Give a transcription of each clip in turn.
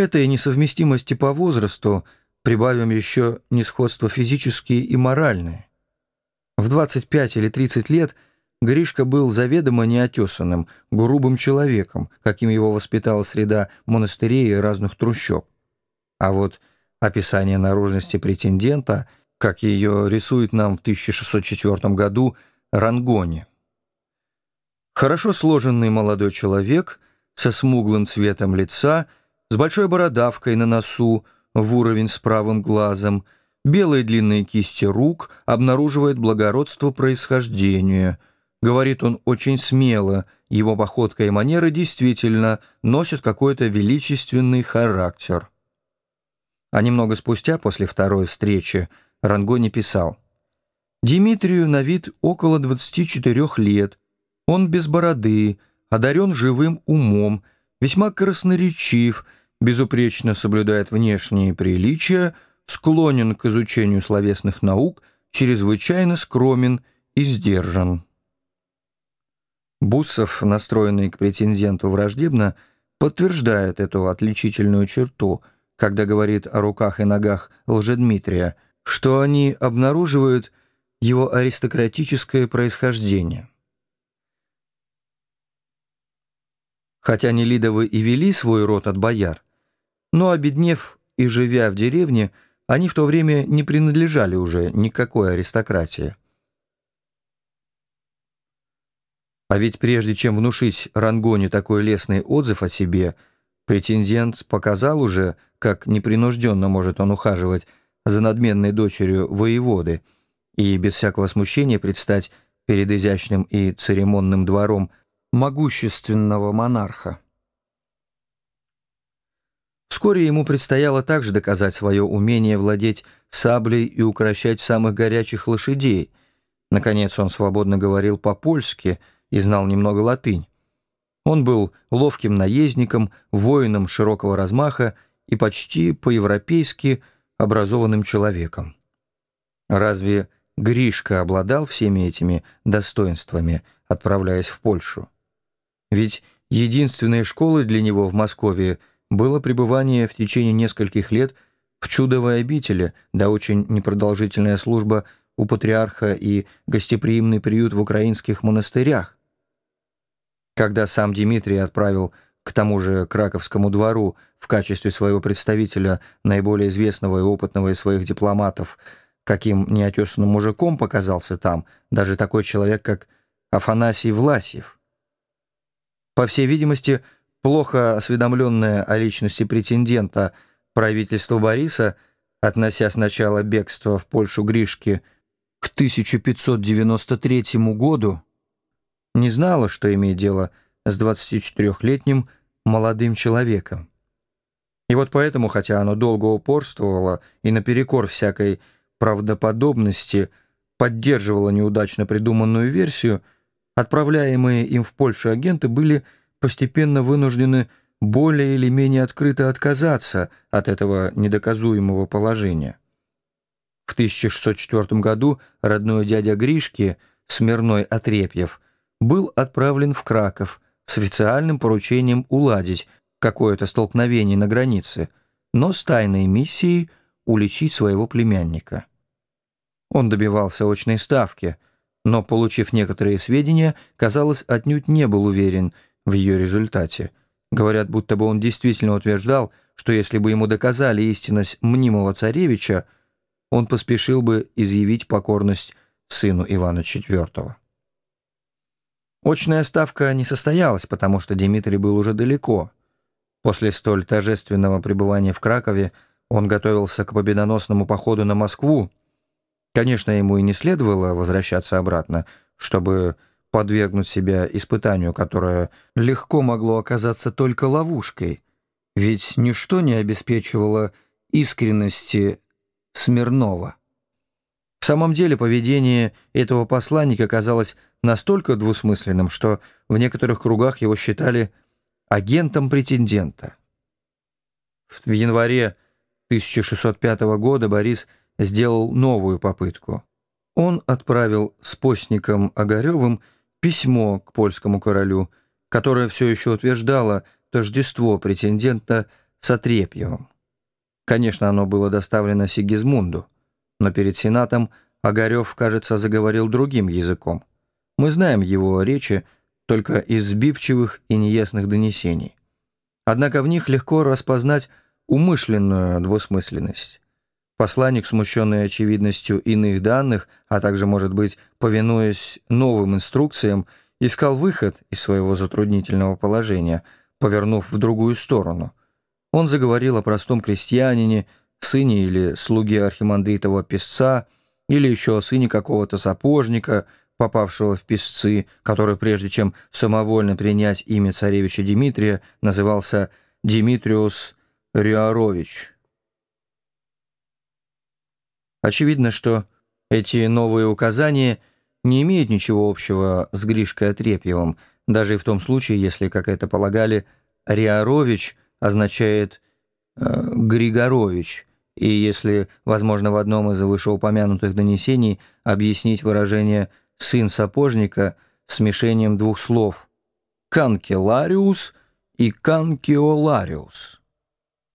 этой несовместимости по возрасту прибавим еще несходство физические и моральные. В 25 или 30 лет Гришка был заведомо неотесанным, грубым человеком, каким его воспитала среда монастырей и разных трущоб. А вот описание наружности претендента, как ее рисует нам в 1604 году Рангони. Хорошо сложенный молодой человек со смуглым цветом лица, с большой бородавкой на носу, в уровень с правым глазом, белые длинные кисти рук обнаруживает благородство происхождения. Говорит он очень смело, его походка и манеры действительно носят какой-то величественный характер. А немного спустя, после второй встречи, Рангони писал. «Димитрию на вид около 24 лет. Он без бороды, одарен живым умом, весьма красноречив, безупречно соблюдает внешние приличия, склонен к изучению словесных наук, чрезвычайно скромен и сдержан». Буссов, настроенный к претенденту враждебно, подтверждает эту отличительную черту – когда говорит о руках и ногах Лжедмитрия, что они обнаруживают его аристократическое происхождение. Хотя Нелидовы и вели свой род от бояр, но, обеднев и живя в деревне, они в то время не принадлежали уже никакой аристократии. А ведь прежде чем внушить Рангоне такой лестный отзыв о себе, претендент показал уже, как непринужденно может он ухаживать за надменной дочерью воеводы и без всякого смущения предстать перед изящным и церемонным двором могущественного монарха. Вскоре ему предстояло также доказать свое умение владеть саблей и укращать самых горячих лошадей. Наконец он свободно говорил по-польски и знал немного латынь. Он был ловким наездником, воином широкого размаха и почти по-европейски образованным человеком. Разве Гришка обладал всеми этими достоинствами, отправляясь в Польшу? Ведь единственной школой для него в Москве было пребывание в течение нескольких лет в чудовой обители, да очень непродолжительная служба у патриарха и гостеприимный приют в украинских монастырях. Когда сам Дмитрий отправил к тому же Краковскому двору в качестве своего представителя, наиболее известного и опытного из своих дипломатов, каким неотесанным мужиком показался там даже такой человек, как Афанасий Власьев. По всей видимости, плохо осведомленное о личности претендента правительство Бориса, относя сначала бегство в Польшу Гришки к 1593 году, не знало, что имеет дело с 24-летним молодым человеком. И вот поэтому, хотя оно долго упорствовало и наперекор всякой правдоподобности поддерживало неудачно придуманную версию, отправляемые им в Польшу агенты были постепенно вынуждены более или менее открыто отказаться от этого недоказуемого положения. В 1604 году родной дядя Гришки, Смирной Отрепьев, был отправлен в Краков с официальным поручением уладить какое-то столкновение на границе, но с тайной миссией уличить своего племянника. Он добивался очной ставки, но, получив некоторые сведения, казалось, отнюдь не был уверен в ее результате. Говорят, будто бы он действительно утверждал, что если бы ему доказали истинность мнимого царевича, он поспешил бы изъявить покорность сыну Ивана IV. Очная ставка не состоялась, потому что Дмитрий был уже далеко. После столь торжественного пребывания в Кракове он готовился к победоносному походу на Москву. Конечно, ему и не следовало возвращаться обратно, чтобы подвергнуть себя испытанию, которое легко могло оказаться только ловушкой, ведь ничто не обеспечивало искренности Смирнова. В самом деле поведение этого посланника казалось настолько двусмысленным, что в некоторых кругах его считали агентом претендента. В январе 1605 года Борис сделал новую попытку. Он отправил с постником Огаревым письмо к польскому королю, которое все еще утверждало тождество претендента с Отрепьевым. Конечно, оно было доставлено Сигизмунду, но перед Сенатом Огарев, кажется, заговорил другим языком. Мы знаем его речи только из сбивчивых и неясных донесений. Однако в них легко распознать умышленную двусмысленность. Посланник, смущенный очевидностью иных данных, а также, может быть, повинуясь новым инструкциям, искал выход из своего затруднительного положения, повернув в другую сторону. Он заговорил о простом крестьянине, сыне или слуге архимандритова песца, или еще о сыне какого-то сапожника, попавшего в песцы, который, прежде чем самовольно принять имя царевича Дмитрия, назывался Димитриус Риарович. Очевидно, что эти новые указания не имеют ничего общего с Гришкой Отрепьевым, даже и в том случае, если, как это полагали, Риарович означает э, Григорович, и если, возможно, в одном из вышеупомянутых донесений объяснить выражение «сын сапожника» смешением двух слов «канкелариус» и «канкиолариус».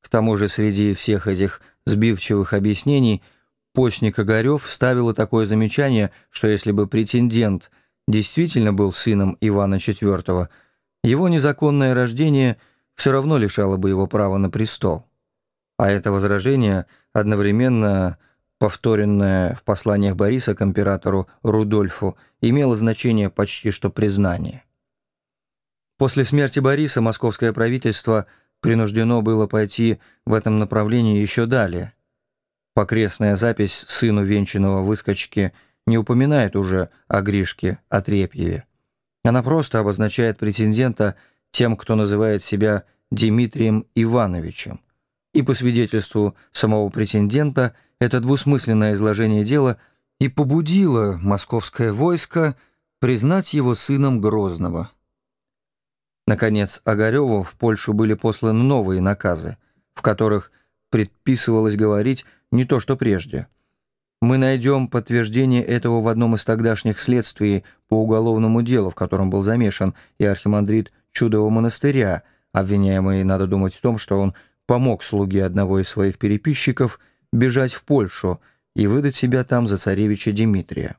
К тому же среди всех этих сбивчивых объяснений постник Огарев вставил такое замечание, что если бы претендент действительно был сыном Ивана IV, его незаконное рождение все равно лишало бы его права на престол. А это возражение, одновременно повторенное в посланиях Бориса к императору Рудольфу, имело значение почти что признание. После смерти Бориса московское правительство принуждено было пойти в этом направлении еще далее. Покрестная запись сыну венчанного выскочки не упоминает уже о Гришке Отрепьеве. Она просто обозначает претендента тем, кто называет себя Дмитрием Ивановичем и по свидетельству самого претендента это двусмысленное изложение дела и побудило московское войско признать его сыном Грозного. Наконец, Огареву в Польшу были посланы новые наказы, в которых предписывалось говорить не то, что прежде. Мы найдем подтверждение этого в одном из тогдашних следствий по уголовному делу, в котором был замешан и архимандрит Чудового монастыря, обвиняемый, надо думать, в том, что он помог слуге одного из своих переписчиков бежать в Польшу и выдать себя там за царевича Дмитрия.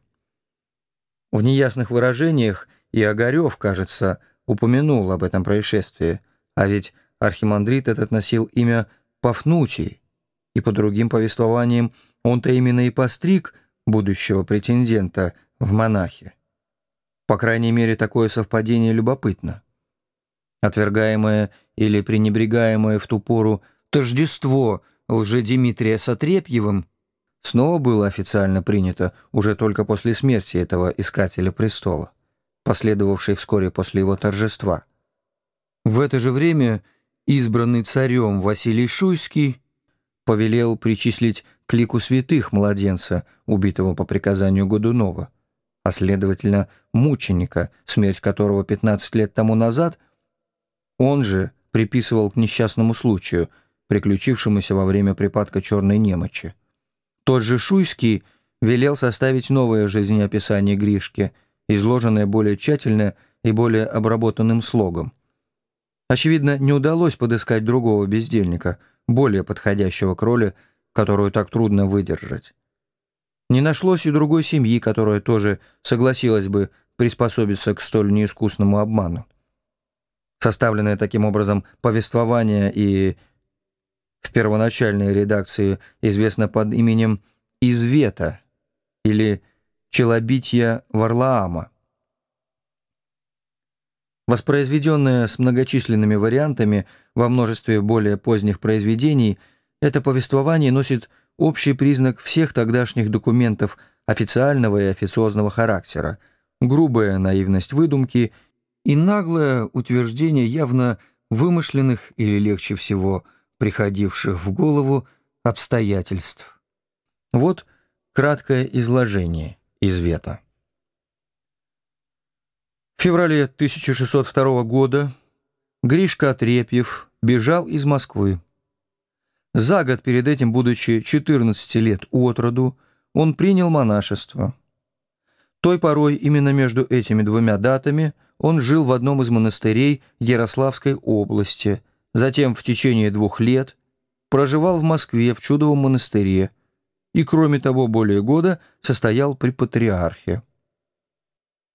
В неясных выражениях и Огарев, кажется, упомянул об этом происшествии, а ведь архимандрит этот носил имя Пафнутий, и по другим повествованиям он-то именно и постриг будущего претендента в монахи. По крайней мере, такое совпадение любопытно. Отвергаемое или пренебрегаемое в ту пору тождество лже-Димитрия с Отрепьевым снова было официально принято уже только после смерти этого искателя престола, последовавшей вскоре после его торжества. В это же время избранный царем Василий Шуйский повелел причислить к лику святых младенца, убитого по приказанию Годунова, а следовательно мученика, смерть которого 15 лет тому назад – он же приписывал к несчастному случаю, приключившемуся во время припадка черной немочи. Тот же Шуйский велел составить новое жизнеописание Гришки, изложенное более тщательно и более обработанным слогом. Очевидно, не удалось подыскать другого бездельника, более подходящего к роли, которую так трудно выдержать. Не нашлось и другой семьи, которая тоже согласилась бы приспособиться к столь неискусному обману. Составленное таким образом повествование и в первоначальной редакции известно под именем «Извета» или «Челобитья Варлаама». Воспроизведенное с многочисленными вариантами во множестве более поздних произведений, это повествование носит общий признак всех тогдашних документов официального и официозного характера, грубая наивность выдумки – и наглое утверждение явно вымышленных или легче всего приходивших в голову обстоятельств. Вот краткое изложение из Вета. В феврале 1602 года Гришка Отрепьев бежал из Москвы. За год перед этим, будучи 14 лет от роду, он принял монашество. Той порой именно между этими двумя датами – он жил в одном из монастырей Ярославской области, затем в течение двух лет проживал в Москве в Чудовом монастыре и, кроме того, более года состоял при патриархе.